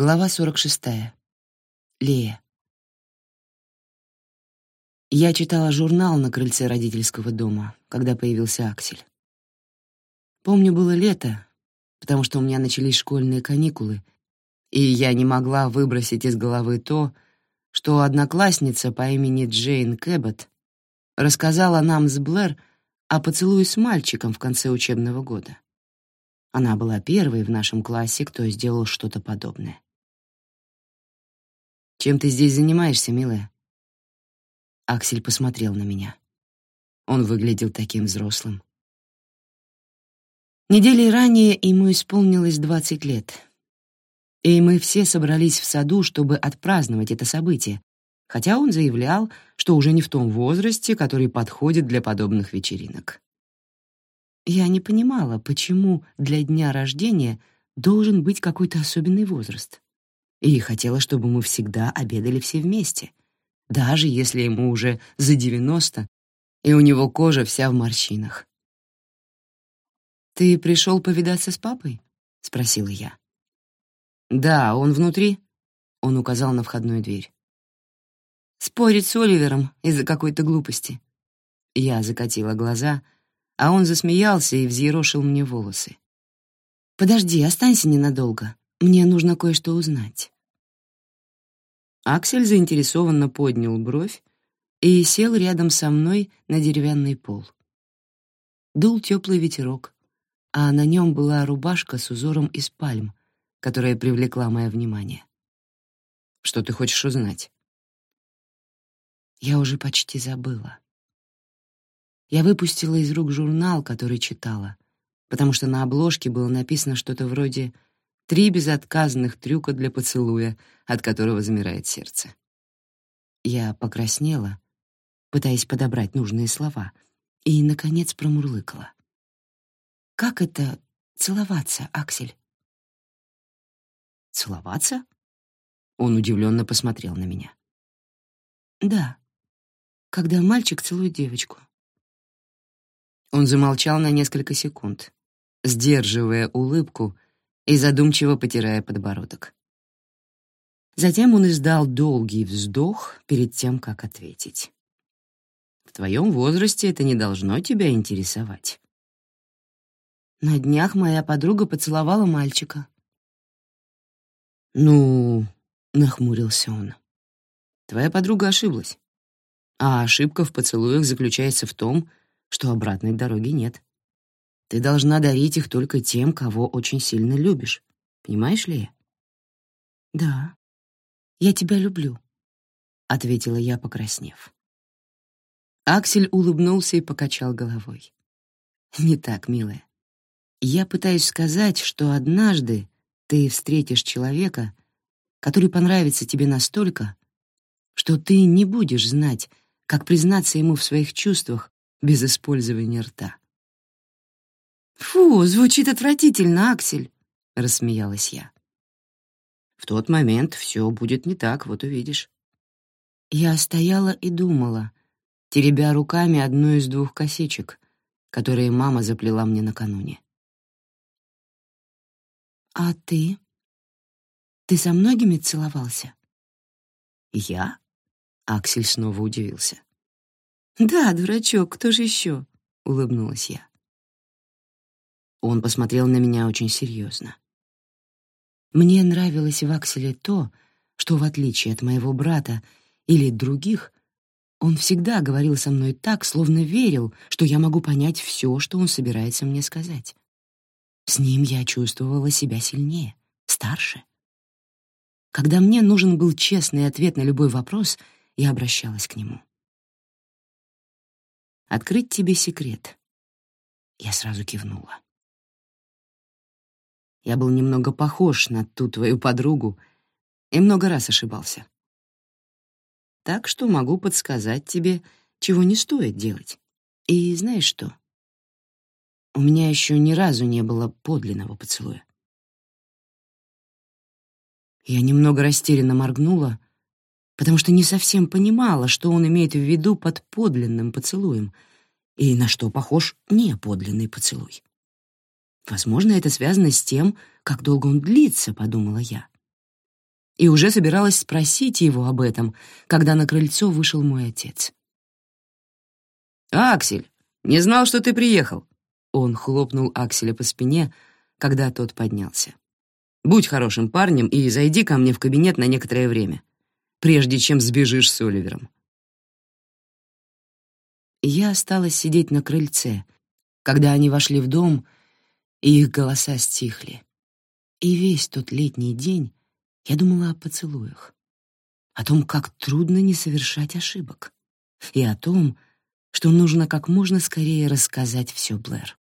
Глава 46. Лея. Я читала журнал на крыльце родительского дома, когда появился Аксель. Помню, было лето, потому что у меня начались школьные каникулы, и я не могла выбросить из головы то, что одноклассница по имени Джейн Кэббот рассказала нам с Блэр о поцелуе с мальчиком в конце учебного года. Она была первой в нашем классе, кто сделал что-то подобное. «Чем ты здесь занимаешься, милая?» Аксель посмотрел на меня. Он выглядел таким взрослым. Недели ранее ему исполнилось двадцать лет, и мы все собрались в саду, чтобы отпраздновать это событие, хотя он заявлял, что уже не в том возрасте, который подходит для подобных вечеринок. Я не понимала, почему для дня рождения должен быть какой-то особенный возраст. И хотела, чтобы мы всегда обедали все вместе, даже если ему уже за девяносто, и у него кожа вся в морщинах. «Ты пришел повидаться с папой?» — спросила я. «Да, он внутри», — он указал на входную дверь. «Спорить с Оливером из-за какой-то глупости». Я закатила глаза — а он засмеялся и взъерошил мне волосы. «Подожди, останься ненадолго. Мне нужно кое-что узнать». Аксель заинтересованно поднял бровь и сел рядом со мной на деревянный пол. Дул теплый ветерок, а на нем была рубашка с узором из пальм, которая привлекла мое внимание. «Что ты хочешь узнать?» Я уже почти забыла. Я выпустила из рук журнал, который читала, потому что на обложке было написано что-то вроде «Три безотказных трюка для поцелуя, от которого замирает сердце». Я покраснела, пытаясь подобрать нужные слова, и, наконец, промурлыкала. «Как это целоваться, Аксель?» «Целоваться?» Он удивленно посмотрел на меня. «Да, когда мальчик целует девочку. Он замолчал на несколько секунд, сдерживая улыбку и задумчиво потирая подбородок. Затем он издал долгий вздох перед тем, как ответить. «В твоем возрасте это не должно тебя интересовать». На днях моя подруга поцеловала мальчика. «Ну...» — нахмурился он. «Твоя подруга ошиблась. А ошибка в поцелуях заключается в том, что обратной дороги нет. Ты должна дарить их только тем, кого очень сильно любишь. Понимаешь ли? Да, я тебя люблю, ответила я, покраснев. Аксель улыбнулся и покачал головой. Не так, милая. Я пытаюсь сказать, что однажды ты встретишь человека, который понравится тебе настолько, что ты не будешь знать, как признаться ему в своих чувствах без использования рта. «Фу, звучит отвратительно, Аксель», — рассмеялась я. «В тот момент все будет не так, вот увидишь». Я стояла и думала, теребя руками одну из двух косичек, которые мама заплела мне накануне. «А ты? Ты со многими целовался?» «Я?» — Аксель снова удивился. «Да, дурачок, кто же еще?» — улыбнулась я. Он посмотрел на меня очень серьезно. Мне нравилось в Акселе то, что, в отличие от моего брата или других, он всегда говорил со мной так, словно верил, что я могу понять все, что он собирается мне сказать. С ним я чувствовала себя сильнее, старше. Когда мне нужен был честный ответ на любой вопрос, я обращалась к нему открыть тебе секрет». Я сразу кивнула. Я был немного похож на ту твою подругу и много раз ошибался. Так что могу подсказать тебе, чего не стоит делать. И знаешь что? У меня еще ни разу не было подлинного поцелуя. Я немного растерянно моргнула, потому что не совсем понимала, что он имеет в виду под подлинным поцелуем и на что похож неподлинный поцелуй. Возможно, это связано с тем, как долго он длится, подумала я. и уже собиралась спросить его об этом, когда на крыльцо вышел мой отец. «Аксель, не знал, что ты приехал!» Он хлопнул Акселя по спине, когда тот поднялся. «Будь хорошим парнем и зайди ко мне в кабинет на некоторое время, прежде чем сбежишь с Оливером». Я осталась сидеть на крыльце, когда они вошли в дом, и их голоса стихли. И весь тот летний день я думала о поцелуях, о том, как трудно не совершать ошибок, и о том, что нужно как можно скорее рассказать все Блэр.